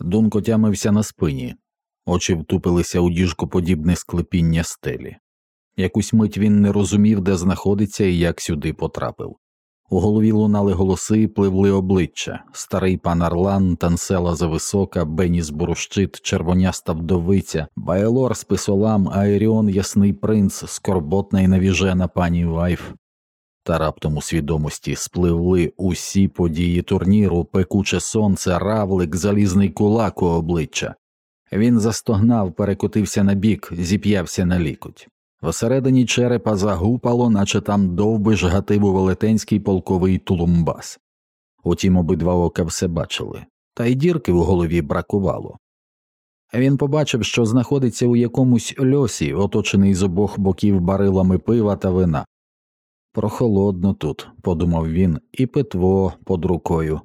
Дунко тямився на спині, очі втупилися у діжкоподібне склепіння стелі. Якусь мить він не розумів, де знаходиться і як сюди потрапив. У голові лунали голоси пливли обличчя старий пан Арлан, Тансела Зависока, Беніс Бурущит, червоняста вдовиця, Байлор писолам, Аеріон Ясний принц, скорботна і навіжена пані Вайф. Та раптом у свідомості спливли усі події турніру, пекуче сонце, равлик, залізний кулак у обличчя. Він застогнав, перекотився на бік, зіп'явся на лікоть. Всередині черепа загупало, наче там довбиш гатив велетенський полковий тулумбас. Утім, обидва ока все бачили, та й дірки в голові бракувало. Він побачив, що знаходиться у якомусь льосі, оточений з обох боків барилами пива та вина. Прохолодно тут, подумав він, і питво під рукою.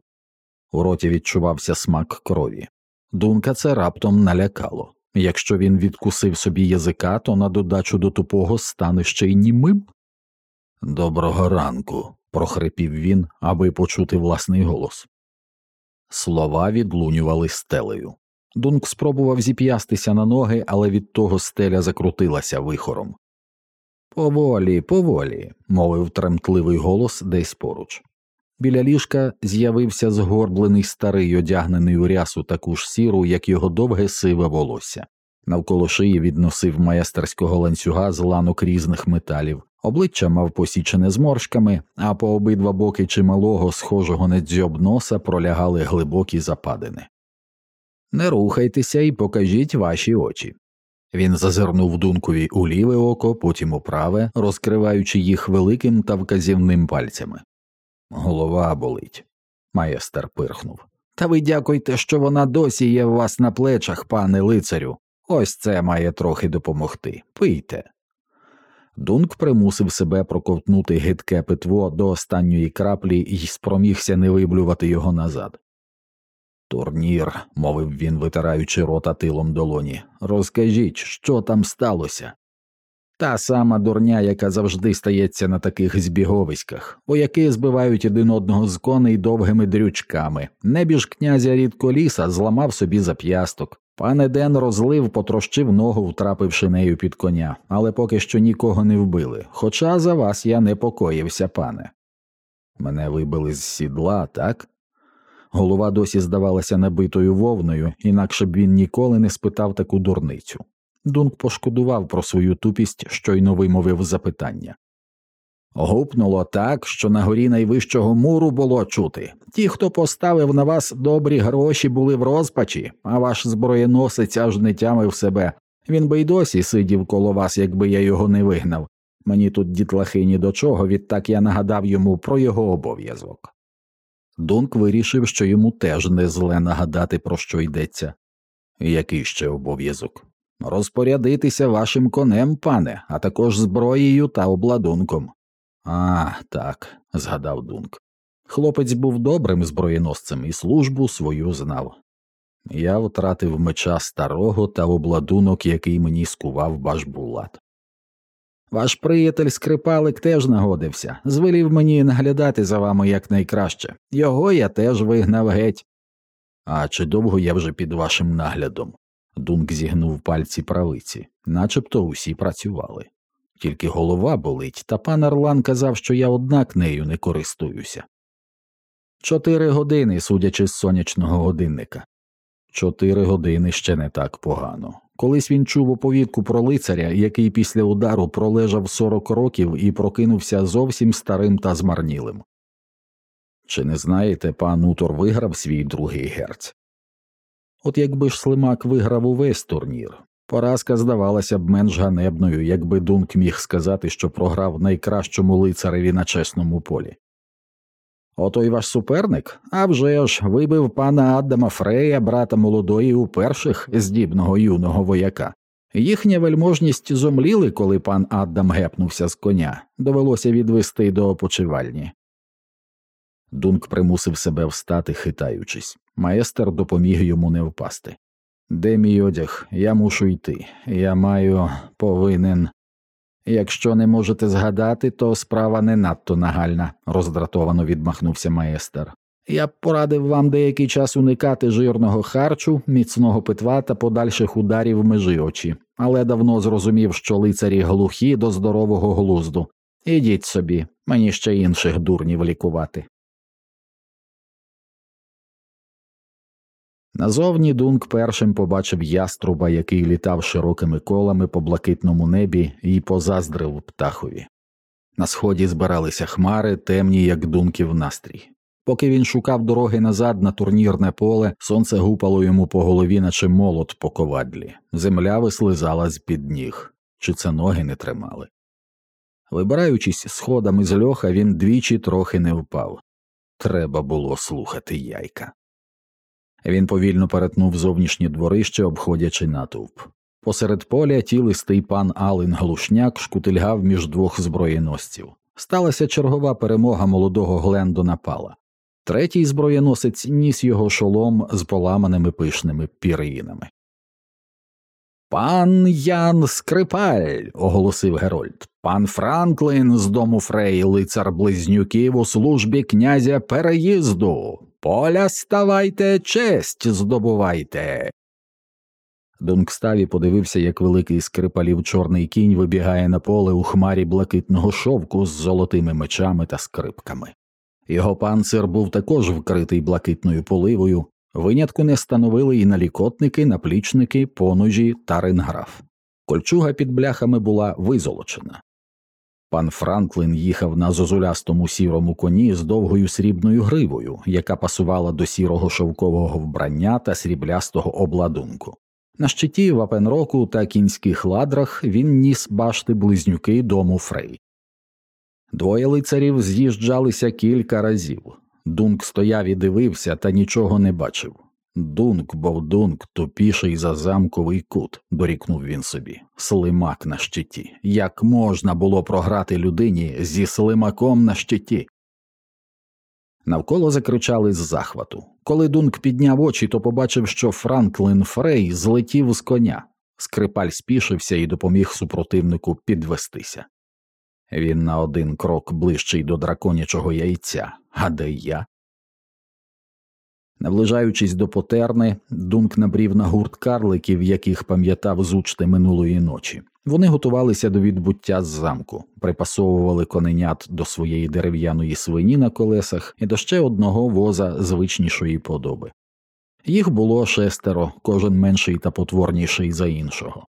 У роті відчувався смак крові. Дунка це раптом налякало. Якщо він відкусив собі язика, то на додачу до тупого стане ще й німим. Доброго ранку, прохрипів він, аби почути власний голос. Слова відлунювали стелею. Дунк спробував зіп'ястися на ноги, але від того стеля закрутилася вихором. Поволі, поволі, мовив тремтливий голос десь поруч. Біля ліжка з'явився згорблений старий, одягнений у рясу таку ж сіру, як його довге сиве волосся. Навколо шиї відносив майстерського ланцюга з ланок різних металів, обличчя мав посічене зморшками, а по обидва боки чималого, схожого на дзьоб носа пролягали глибокі западини. Не рухайтеся і покажіть ваші очі. Він зазирнув дункові у ліве око, потім у праве, розкриваючи їх великим та вказівним пальцями. Голова болить. Маєстер пирхнув. Та ви дякуйте, що вона досі є у вас на плечах, пане лицарю. Ось це має трохи допомогти. Пийте. Дунк примусив себе проковтнути гидке питво до останньої краплі і спромігся не виблювати його назад. Турнір, мовив він, витираючи рота тилом долоні, розкажіть, що там сталося. Та сама дурня, яка завжди стається на таких збіговиськах, вояки збивають один одного з коней довгими дрючками. Небіж князя рідколіса зламав собі зап'ясток. Пан Еден розлив, потрощив ногу, втрапивши нею під коня, але поки що нікого не вбили. Хоча за вас я непокоївся, пане. Мене вибили з сідла, так? Голова досі здавалася набитою вовною, інакше б він ніколи не спитав таку дурницю. Дунк пошкодував про свою тупість, щойно вимовив запитання. Гупнуло так, що на горі найвищого муру було чути. Ті, хто поставив на вас добрі гроші, були в розпачі, а ваш зброєносець аж не тямив себе. Він би й досі сидів коло вас, якби я його не вигнав. Мені тут дітлахи ні до чого, відтак я нагадав йому про його обов'язок. Дунк вирішив, що йому теж не зле нагадати, про що йдеться. Який ще обов'язок? Розпорядитися вашим конем, пане, а також зброєю та обладунком. А, так, згадав Дунк. Хлопець був добрим зброєносцем і службу свою знав. Я втратив меча старого та обладунок, який мені скував башбулат. Ваш приятель скрипалик теж нагодився, звелів мені наглядати за вами якнайкраще. Його я теж вигнав геть. А чи довго я вже під вашим наглядом? Дунк зігнув пальці правиці, начебто усі працювали. Тільки голова болить, та пан Орлан казав, що я однак нею не користуюся. Чотири години, судячи з сонячного годинника. Чотири години ще не так погано. Колись він чув оповідку про лицаря, який після удару пролежав сорок років і прокинувся зовсім старим та змарнілим. Чи не знаєте, пан Утор виграв свій другий герць? От якби ж Слимак виграв увесь турнір, поразка здавалася б менш ганебною, якби Дунк міг сказати, що програв найкращому лицареві на чесному полі. Ото й ваш суперник, а вже ж вибив пана Адама Фрея, брата молодої, у перших здібного юного вояка. Їхня вельможність зомліли, коли пан Аддам гепнувся з коня, довелося відвести до опочивальні. Дунк примусив себе встати, хитаючись. Маестер допоміг йому не впасти. Де мій одяг? Я мушу йти. Я маю повинен. Якщо не можете згадати, то справа не надто нагальна, роздратовано відмахнувся майстер. Я б порадив вам деякий час уникати жирного харчу, міцного питва та подальших ударів межи очі, але давно зрозумів, що лицарі глухі до здорового глузду. Ідіть собі, мені ще інших дурнів лікувати. Назовні Дунк першим побачив яструба, який літав широкими колами по блакитному небі, і позаздрив птахові. На сході збиралися хмари, темні, як дунків настрій. Поки він шукав дороги назад на турнірне поле, сонце гупало йому по голові, наче молот по ковадлі, земля вислизала з під ніг, чи це ноги не тримали. Вибираючись сходами з льоха, він двічі трохи не впав. Треба було слухати яйка. Він повільно перетнув зовнішнє дворище, обходячи натовп. Посеред поля тілистий пан Алин Глушняк шкутильгав між двох зброєносців. Сталася чергова перемога молодого Глендона Пала. Третій зброєносець ніс його шолом з поламаними пишними пір'їнами. Пан Ян Скрипаль, оголосив Герольд, пан Франклін з дому Фрей, лицар близнюків у службі князя переїзду. Поля ставайте, честь здобувайте. Дункставі подивився, як великий скрипалів чорний кінь вибігає на поле у хмарі блакитного шовку з золотими мечами та скрипками. Його панцир був також вкритий блакитною поливою, винятку не становили і налікотники, наплічники, поножі та ринграф. Кольчуга під бляхами була визолочена. Пан Франклін їхав на зозулястому сірому коні з довгою срібною гривою, яка пасувала до сірого шовкового вбрання та сріблястого обладунку. На щиті вапенроку та кінських ладрах він ніс башти близнюки дому Фрей. Двоє лицарів з'їжджалися кілька разів. Дунк стояв і дивився, та нічого не бачив. Дунк, бовдунк, тупіший за замковий кут, дорікнув він собі, слимак на щиті. Як можна було програти людині зі слимаком на щиті? Навколо закричали з захвату. Коли Дунк підняв очі, то побачив, що Франклін Фрей злетів з коня. Скрипаль спішився і допоміг супротивнику підвестися. Він на один крок ближчий до драконячого яйця, а де я? Наближаючись до потерни, Дунк набрів на гурт карликів, яких пам'ятав з учти минулої ночі. Вони готувалися до відбуття з замку, припасовували коненят до своєї дерев'яної свині на колесах і до ще одного воза звичнішої подоби. Їх було шестеро, кожен менший та потворніший за іншого.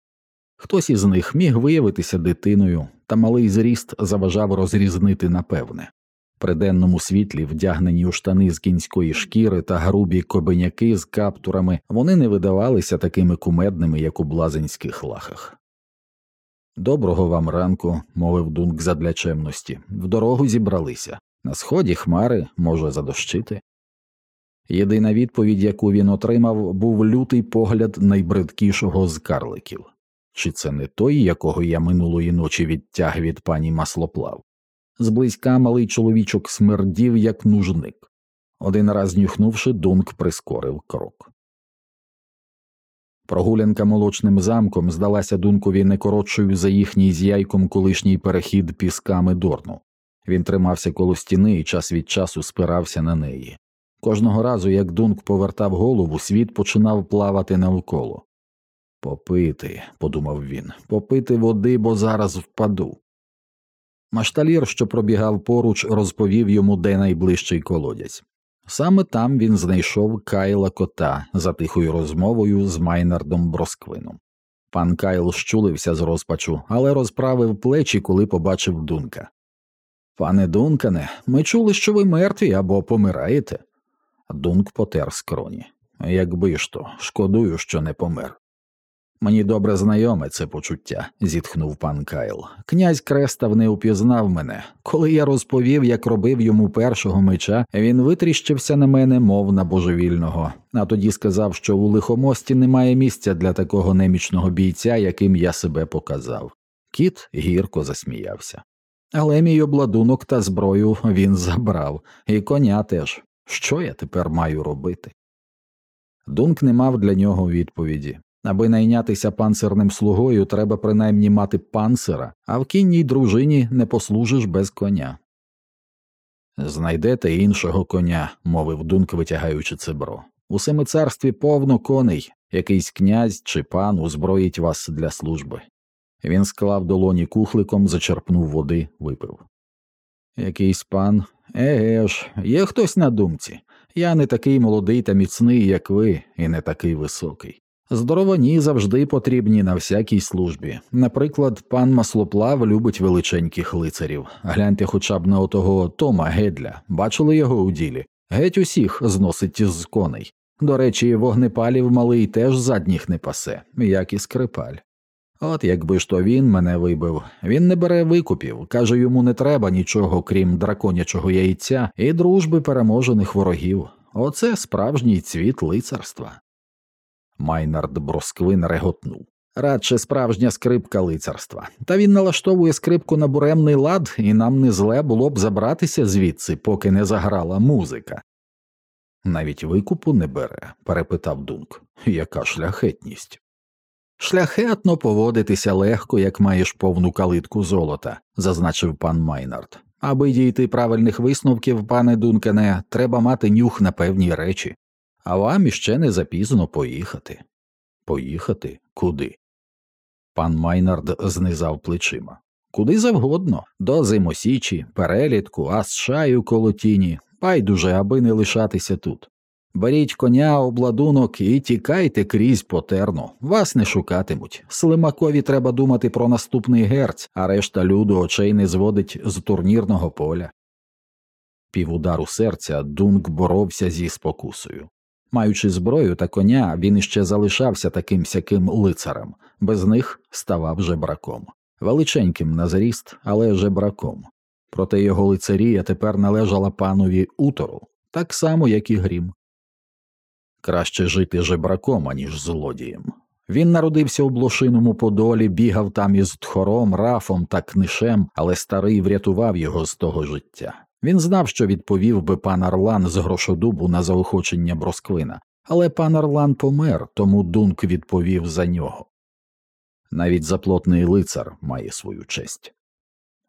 Хтось із них міг виявитися дитиною, та малий зріст заважав розрізнити напевне. При денному світлі, вдягнені у штани з кінської шкіри та грубі кобеняки з каптурами, вони не видавалися такими кумедними, як у блазенських лахах. Доброго вам ранку, мовив Дунк задля чемності. В дорогу зібралися. На сході хмари може задощити. Єдина відповідь, яку він отримав, був лютий погляд найбридкішого з карликів. Чи це не той, якого я минулої ночі відтяг від пані маслоплав? Зблизька малий чоловічок смердів, як нужник. Один раз нюхнувши, Дунк прискорив крок. Прогулянка молочним замком здалася Дункові не коротшою за їхній з яйком колишній перехід пісками Дорну. Він тримався коло стіни і час від часу спирався на неї. Кожного разу, як Дунк повертав голову, світ починав плавати навколо. Попити, подумав він, попити води, бо зараз впаду. Машталір, що пробігав поруч, розповів йому, де найближчий колодязь. Саме там він знайшов Кайла кота за тихою розмовою з Майнардом Бросквином. Пан Кайл щулився з розпачу, але розправив плечі, коли побачив Дунка. Пане Дункане, ми чули, що ви мертві або помираєте. Дунк потер скроні. Якби ж то, шкодую, що не помер. Мені добре знайоме це почуття, зітхнув пан Кайл. Князь Крестав не упізнав мене. Коли я розповів, як робив йому першого меча, він витріщився на мене, мов на божевільного, а тоді сказав, що у лихомості немає місця для такого немічного бійця, яким я себе показав. Кіт гірко засміявся. Але мій обладунок та зброю він забрав, і коня теж. Що я тепер маю робити? Дунк не мав для нього відповіді. Аби найнятися панцирним слугою, треба принаймні мати панцира, а в кінній дружині не послужиш без коня. Знайдете іншого коня, мовив Дунк, витягаючи цебро. У семицарстві повно коней, якийсь князь чи пан узброїть вас для служби. Він склав долоні кухликом, зачерпнув води, випив. Якийсь пан. Еге ж, є хтось на думці. Я не такий молодий та міцний, як ви, і не такий високий. Здоровані завжди потрібні на всякій службі. Наприклад, пан Маслоплав любить величеньких лицарів. Гляньте хоча б на отого Тома Гедля, бачили його у ділі. Геть усіх зносить з коней. До речі, вогнепалів малий теж задніх не пасе, як і скрипаль. От якби ж то він мене вибив, він не бере викупів, каже, йому не треба нічого, крім драконячого яйця і дружби переможених ворогів. Оце справжній цвіт лицарства. Майнард Бросквин реготнув. Радше справжня скрипка лицарства. Та він налаштовує скрипку на буремний лад, і нам не зле було б забратися звідси, поки не заграла музика. Навіть викупу не бере, перепитав Дунк. Яка шляхетність? Шляхетно поводитися легко, як маєш повну калитку золота, зазначив пан Майнард. Аби дійти правильних висновків, пане Дункане, треба мати нюх на певні речі, а вам іще не запізно поїхати. Поїхати куди? Пан Майнард знизав плечима. Куди завгодно, до Зимосічі, Перелітку, Асшаю коло Тіні, байдуже, аби не лишатися тут. Беріть коня, обладунок і тікайте крізь потерну. Вас не шукатимуть. Слимакові треба думати про наступний герць, а решта люду очей не зводить з турнірного поля. Півудару серця Дунк боровся зі спокусою. Маючи зброю та коня, він іще залишався таким сяким лицарем, без них ставав жебраком. Величеньким на зріст, але жебраком. Проте його лицарія тепер належала панові утору, так само, як і грім. Краще жити жебраком, аніж злодієм. Він народився у блошиному подолі, бігав там із тхором, рафом та книшем, але старий врятував його з того життя. Він знав, що відповів би пан Орлан з грошодубу на заохочення Бросквина, але пан Орлан помер, тому Дунк відповів за нього. Навіть заплотний лицар має свою честь.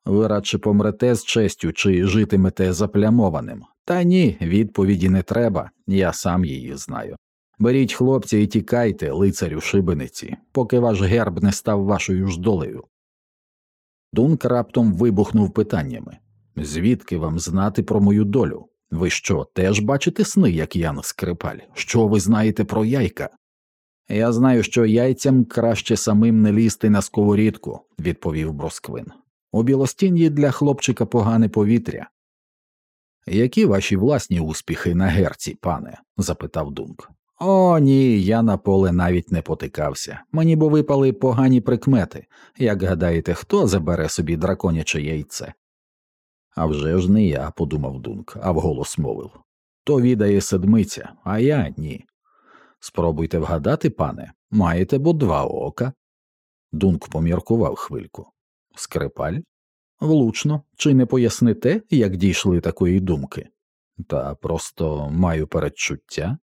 Ви радше помрете з честю чи житимете заплямованим. Та ні, відповіді не треба, я сам її знаю. Беріть хлопця і тікайте, лицарю шибениці, поки ваш герб не став вашою ж долею. Дунк раптом вибухнув питаннями Звідки вам знати про мою долю? Ви що, теж бачите сни, як Ян Скрипаль? Що ви знаєте про яйка? Я знаю, що яйцям краще самим не лізти на сковорідку, відповів Бросквин. У білостін'ї для хлопчика погане повітря. Які ваші власні успіхи на герці, пане? запитав Дунк. О, ні, я на поле навіть не потикався. Мені бо випали погані прикмети. Як гадаєте, хто забере собі драконяче яйце? «А вже ж не я, подумав Дунк, а вголос мовив. То відає седмиця, а я ні. Спробуйте вгадати, пане, маєте бо два ока. Дунк поміркував хвильку. Скрипаль? Влучно, чи не поясните, як дійшли такої думки? Та просто маю передчуття.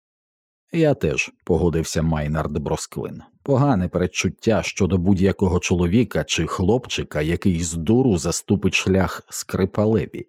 Я теж погодився Майнард Бросквин. Погане передчуття щодо будь-якого чоловіка чи хлопчика, який з дуру заступить шлях скрипалеві.